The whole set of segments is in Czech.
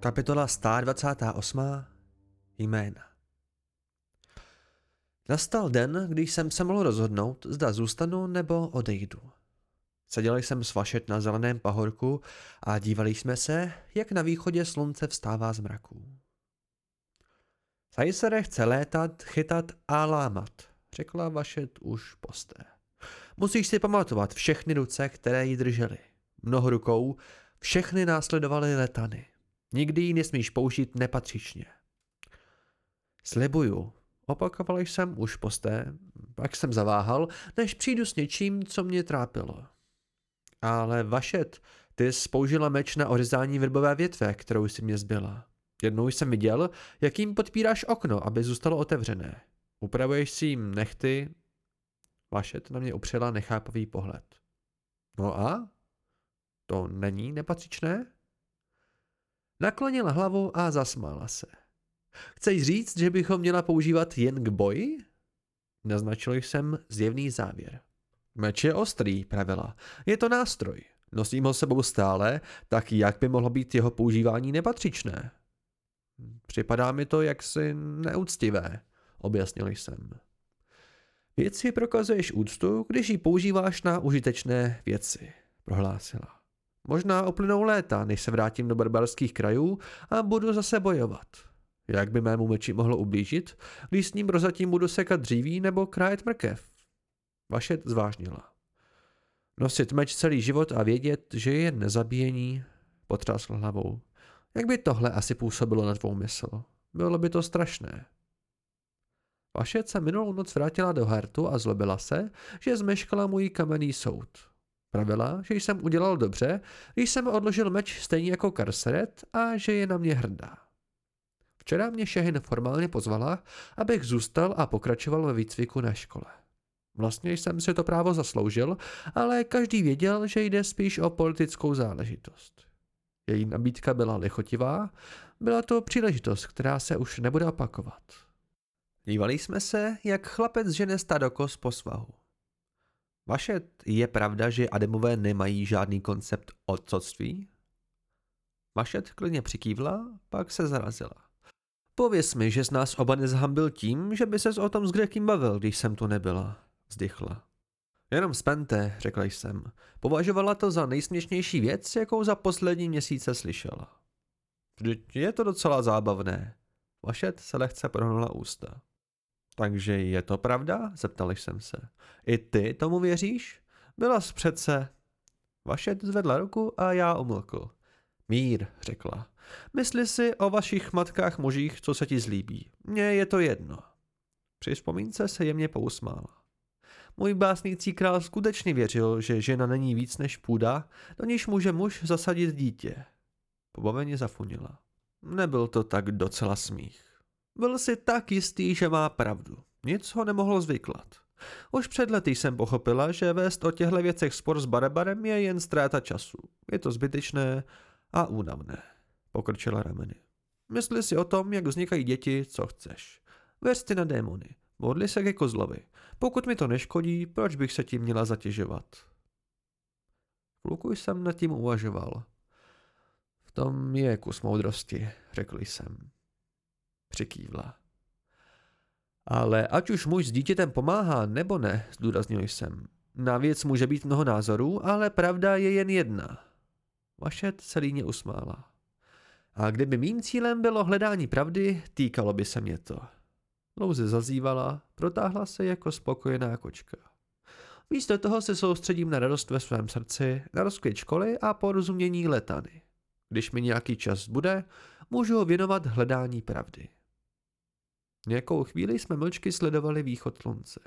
Kapitola 128. Jména Nastal den, když jsem se mohl rozhodnout, zda zůstanu nebo odejdu. Seděl jsem s vašet na zeleném pahorku a dívali jsme se, jak na východě slunce vstává z mraků. Sajsere chce létat, chytat a lámat, řekla vašet už posté. Musíš si pamatovat všechny ruce, které ji držely. Mnoho rukou, všechny následovaly letany. Nikdy ji nesmíš použít nepatřičně. Slibuju, opakoval jsem už posté, pak jsem zaváhal, než přijdu s něčím, co mě trápilo. Ale Vašet, ty jsi použila meč na ořezání vrbové větve, kterou si mě zbyla. Jednou jsem viděl, jak jim podpíráš okno, aby zůstalo otevřené. Upravuješ si jim nechty. Vašet na mě upřela nechápavý pohled. No a? To není nepatřičné? Naklonila hlavu a zasmála se. Chceš říct, že bychom měla používat jen k boji? Naznačil jsem zjevný závěr. Meč je ostrý, pravila. Je to nástroj. Nosím ho sebou stále, tak jak by mohlo být jeho používání nepatřičné? Připadá mi to jaksi neúctivé, objasnil jsem. Věci prokazuješ úctu, když ji používáš na užitečné věci, prohlásila. Možná uplynou léta, než se vrátím do barbarských krajů a budu zase bojovat. Jak by mému meči mohlo ublížit, když s ním prozatím budu sekat dříví nebo krájet mrkev? Vaše zvážnila. Nosit meč celý život a vědět, že je jen nezabíjení, potřásl hlavou. Jak by tohle asi působilo na tvou mysl? Bylo by to strašné. Vašet se minulou noc vrátila do Hertu a zlobila se, že zmeškala můj kamenný soud. Pravila, že jsem udělal dobře, když jsem odložil meč stejně jako Karseret a že je na mě hrdá. Včera mě Šehin formálně pozvala, abych zůstal a pokračoval ve výcviku na škole. Vlastně jsem si to právo zasloužil, ale každý věděl, že jde spíš o politickou záležitost. Její nabídka byla lichotivá, byla to příležitost, která se už nebude opakovat. Dívali jsme se, jak chlapec žene stadokos po svahu. Vaše je pravda, že Ademové nemají žádný koncept otcovství? Vašet klidně přikývla, pak se zarazila. Pověz mi, že z nás oba nezhambil tím, že by ses o tom s Grekým bavil, když jsem tu nebyla, vzdychla. Jenom spente, řekla jsem. Považovala to za nejsměšnější věc, jakou za poslední měsíce slyšela. Vždyť je to docela zábavné. Vašet se lehce prohnula ústa. Takže je to pravda? Zeptal jsem se. I ty tomu věříš? Byla z přece. Vašet zvedla ruku a já umlkl. Mír, řekla. Mysli si o vašich matkách mužích, co se ti zlíbí. Mně je to jedno. Při vzpomínce se jemně pousmála. Můj básnící král skutečně věřil, že žena není víc než půda, do níž může muž zasadit dítě. Pobaveně zafunila. Nebyl to tak docela smích. Byl si tak jistý, že má pravdu. Nic ho nemohlo zvyklat. Už před lety jsem pochopila, že vést o těchto věcech spor s Barebarem je jen ztráta času. Je to zbytečné a únavné. Pokrčila rameny. Mysli si o tom, jak vznikají děti, co chceš. Věř na démony. Modli se ke kozlovi. Pokud mi to neškodí, proč bych se tím měla zatěžovat? Kluku jsem nad tím uvažoval. V tom je kus moudrosti, řekl jsem. Přikývla. Ale ať už muž s dítětem pomáhá nebo ne, zdůraznil jsem. Na věc může být mnoho názorů, ale pravda je jen jedna. Vašet se líně usmála. A kdyby mým cílem bylo hledání pravdy, týkalo by se mě to. Louze zazývala, protáhla se jako spokojená kočka. Místo toho se soustředím na radost ve svém srdci, na rozkvět školy a porozumění letany. Když mi nějaký čas bude, můžu ho věnovat hledání pravdy. Nějakou chvíli jsme mlčky sledovali východ slunce.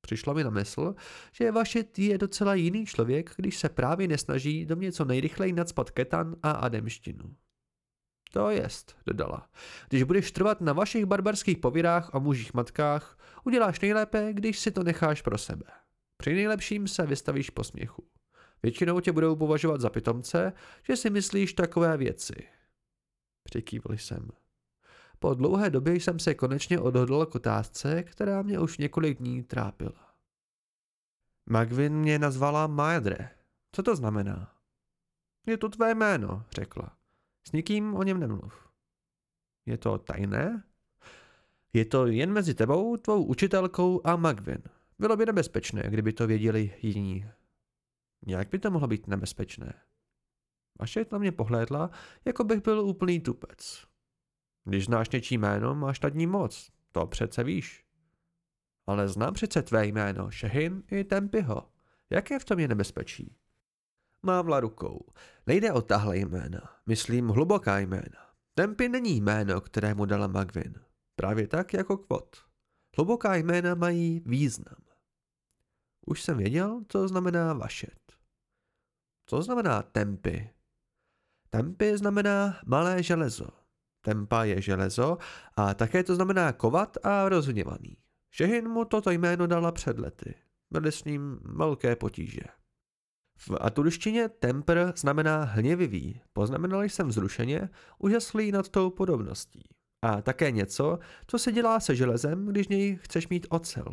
Přišlo mi na mysl, že vaše je docela jiný člověk, když se právě nesnaží do mě co nejrychleji nadspat ketan a ademštinu. To jest, dodala. Když budeš trvat na vašich barbarských pověrách o mužích matkách, uděláš nejlépe, když si to necháš pro sebe. Při nejlepším se vystavíš posměchu. Většinou tě budou považovat za pitomce, že si myslíš takové věci. Přikývl jsem. po dlouhé době jsem se konečně odhodl k otázce, která mě už několik dní trápila. Magvin mě nazvala Maedre. Co to znamená? Je to tvé jméno, řekla. S nikým o něm nemluv. Je to tajné? Je to jen mezi tebou, tvou učitelkou a Magvin. Bylo by nebezpečné, kdyby to věděli jiní. Jak by to mohlo být nebezpečné? Vaše na mě pohlédla, jako bych byl úplný tupec. Když znáš něčí jméno, máš nad ní moc. To přece víš. Ale znám přece tvé jméno, Šehin i Tempyho. Jaké v tom je nebezpečí? Mávla rukou. Nejde o tahle jména. Myslím hluboká jména. Tempy není jméno, kterému dala Magvin. Právě tak jako kvot. Hluboká jména mají význam. Už jsem věděl, co znamená vašet. Co znamená tempy? Tempy znamená malé železo. Tempa je železo a také to znamená kovat a rozhněvaný. Šehin mu toto jméno dala před lety. Byly s ním velké potíže. V aturštině temper znamená hněvivý. Poznamenal jsem vzrušeně, úžaslý nad tou podobností. A také něco, co se dělá se železem, když něj chceš mít ocel.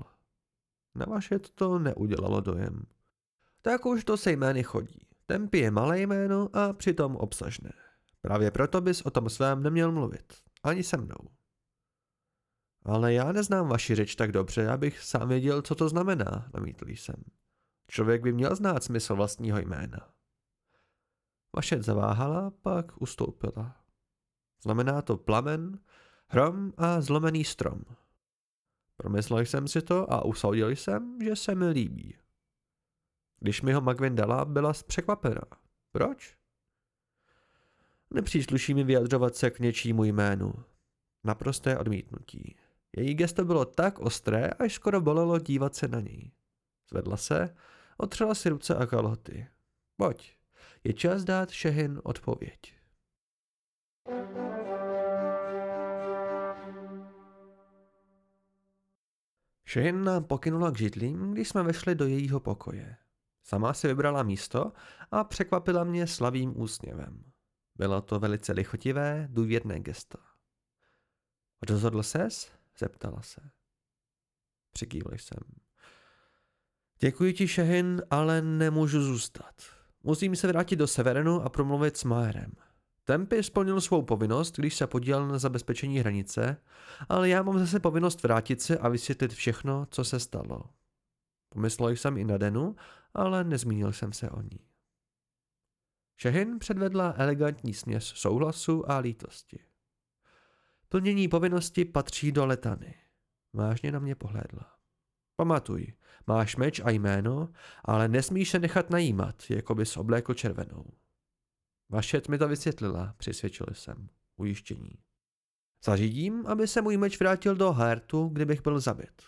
Na vaše to neudělalo dojem. Tak už to se jmény chodí. Tempi je malé jméno a přitom obsažné. Právě proto bys o tom svém neměl mluvit. Ani se mnou. Ale já neznám vaši řeč tak dobře, abych sám věděl, co to znamená, namítl jsem. Člověk by měl znát smysl vlastního jména. Vaše zaváhala, pak ustoupila. Znamená to plamen, hrom a zlomený strom. Promyslel jsem si to a usoudil jsem, že se mi líbí. Když mi ho Magvin dala, byla překvapená. Proč? Nepřísluší mi vyjadřovat se k něčímu jménu. Naprosté odmítnutí. Její gesto bylo tak ostré, až skoro bolelo dívat se na něj. Zvedla se, otřela si ruce a kalhoty. Pojď, je čas dát Šehin odpověď. Šehin nám pokynula k židlím, když jsme vešli do jejího pokoje. Sama si vybrala místo a překvapila mě slavým úsměvem. Bylo to velice lichotivé, důvěrné gesto. Rozhodl ses? Zeptala se. Přikývl jsem. Děkuji ti, Šehin, ale nemůžu zůstat. Musím se vrátit do Severenu a promluvit s Maerem. Tempy splnil svou povinnost, když se podílel na zabezpečení hranice, ale já mám zase povinnost vrátit se a vysvětlit všechno, co se stalo. Pomyslel jsem i na Denu, ale nezmínil jsem se o ní. Šehin předvedla elegantní směs souhlasu a lítosti. Plnění povinnosti patří do letany. Vážně na mě pohlédla. Pamatuj, máš meč a jméno, ale nesmíš se nechat najímat, jako bys oblékl červenou. Vašet mi to vysvětlila, přisvědčil jsem. Ujištění. Zařídím, aby se můj meč vrátil do Hertu, kdybych byl zabit.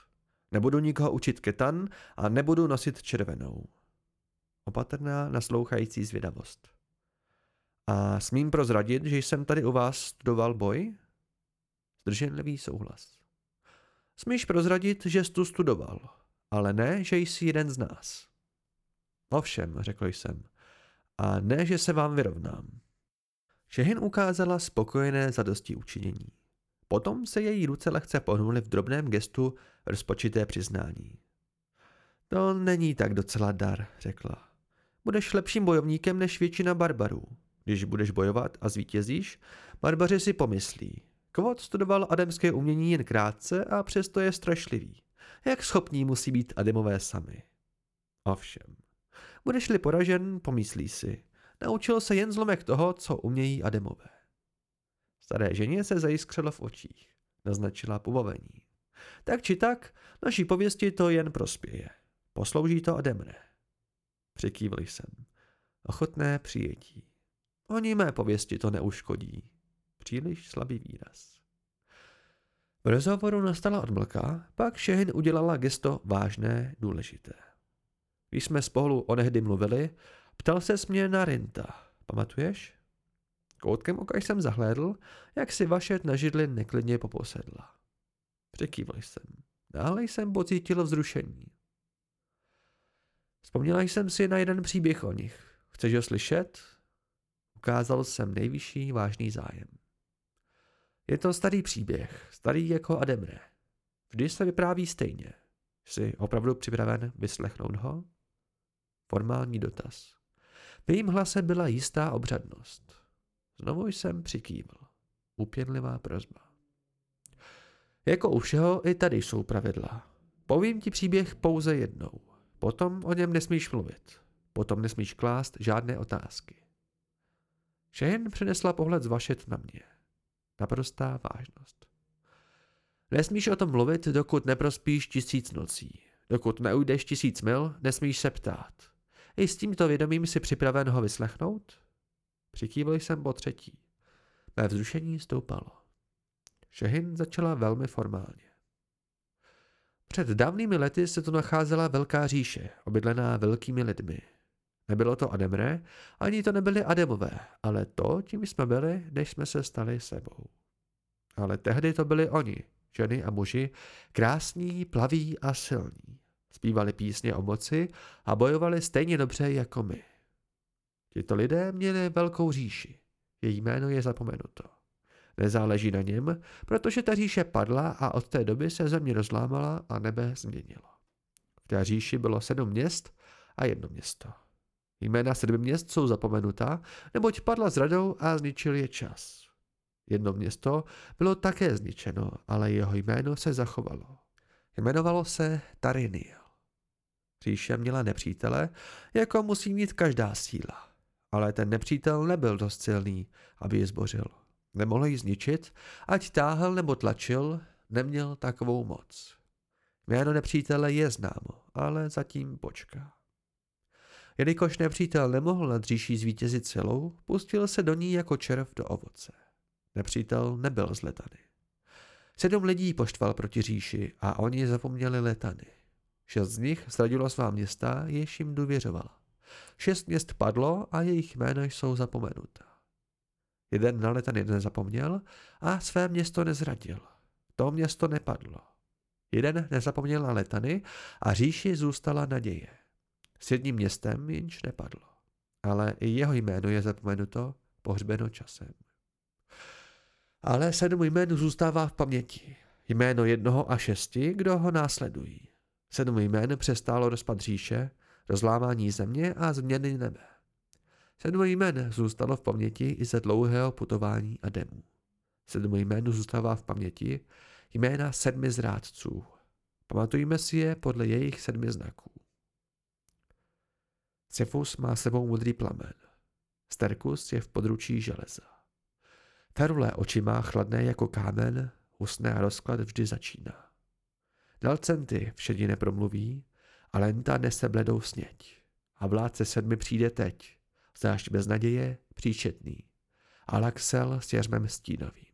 Nebudu nikoho učit ketan a nebudu nosit červenou. Opatrná, naslouchající zvědavost. A smím prozradit, že jsem tady u vás studoval boj? Zdrženlivý souhlas. Smíš prozradit, že jsi tu studoval, ale ne, že jsi jeden z nás. Ovšem, řekl jsem, a ne, že se vám vyrovnám. Šehin ukázala spokojené zadosti učinění. Potom se její ruce lehce pohnuly v drobném gestu rozpočité přiznání. To není tak docela dar, řekla. Budeš lepším bojovníkem než většina barbarů. Když budeš bojovat a zvítězíš, barbaři si pomyslí. Kvot studoval ademské umění jen krátce a přesto je strašlivý. Jak schopní musí být ademové sami. Ovšem, budeš-li poražen, pomyslí si. Naučil se jen zlomek toho, co umějí ademové. Staré ženě se zajiskřelo v očích. Naznačila pobavení. Tak či tak, naší pověsti to jen prospěje. Poslouží to ode. Přikývl jsem. Ochotné přijetí. Oni mé pověsti to neuškodí. Příliš slabý výraz. V rozhovoru nastala odmlka, pak Šehin udělala gesto vážné, důležité. Když jsme spolu onehdy mluvili, ptal se mě na Rinta. Pamatuješ? Koutkem oka jsem zahlédl, jak si vaše na židli neklidně poposedla. Překývl jsem. Dále jsem pocítil vzrušení. Vzpomněla jsem si na jeden příběh o nich. Chceš ho slyšet? Ukázal jsem nejvyšší vážný zájem. Je to starý příběh, starý jako Ademre. Vždy se vypráví stejně. Jsi opravdu připraven vyslechnout ho? Formální dotaz. V jejím hlase byla jistá obřadnost. Znovu jsem přikývl. Upěnlivá prozba. Jako u všeho, i tady jsou pravidla. Povím ti příběh pouze jednou. Potom o něm nesmíš mluvit. Potom nesmíš klást žádné otázky. Shane přinesla pohled z vašet na mě. Naprostá vážnost. Nesmíš o tom mluvit, dokud neprospíš tisíc nocí. Dokud neujdeš tisíc mil, nesmíš se ptát. I s tímto vědomím si připraven ho vyslechnout? Přikývl jsem po třetí. Mé vzrušení stoupalo. Šehin začala velmi formálně. Před dávnými lety se tu nacházela velká říše, obydlená velkými lidmi. Nebylo to Ademre, ani to nebyly Ademové, ale to, tím jsme byli, než jsme se stali sebou. Ale tehdy to byli oni, ženy a muži, krásní, plaví a silní. Zpívali písně o moci a bojovali stejně dobře jako my. Tito lidé měli velkou říši. Její jméno je zapomenuto. Nezáleží na něm, protože ta říše padla a od té doby se země rozlámala a nebe změnilo. V té říši bylo sedm měst a jedno město. Jména sedmi měst jsou zapomenuta, neboť padla s radou a zničil je čas. Jedno město bylo také zničeno, ale jeho jméno se zachovalo. Jmenovalo se Tarinil. Říše měla nepřítele, jako musí mít každá síla. Ale ten nepřítel nebyl dost silný, aby ji zbořil. Nemohl ji zničit, ať táhl nebo tlačil, neměl takovou moc. Jméno nepřítele je známo, ale zatím počká. Jelikož nepřítel nemohl nad říší zvítězit celou, pustil se do ní jako červ do ovoce. Nepřítel nebyl z letany. Sedm lidí poštval proti říši a oni zapomněli letany. Šest z nich zradilo svá města, jež jim důvěřovala. Šest měst padlo a jejich jména jsou zapomenuta. Jeden na letany nezapomněl a své město nezradil. To město nepadlo. Jeden nezapomněl na letany a říši zůstala naděje. S jedním městem jinž nepadlo. Ale i jeho jméno je zapomenuto, pohřbeno časem. Ale sedm jménů zůstává v paměti. Jméno jednoho a šesti, kdo ho následují. Sedm jmén přestálo rozpad říše, rozlámání země a změny nebe. Sedm jmén zůstalo v paměti i ze dlouhého putování a demů. Sedm jmén zůstává v paměti jména sedmi zrádců. Pamatujeme si je podle jejich sedmi znaků. Cephus má sebou modrý plamen. Sterkus je v područí železa. Ferule oči má chladné jako kámen, husné a rozklad vždy začíná. Dalcenty všedi nepromluví, a Lenta nese bledou sněť. A vládce sedmi přijde teď, zvlášť bez naděje, příčetný. A Laxel s jařmem stínovým.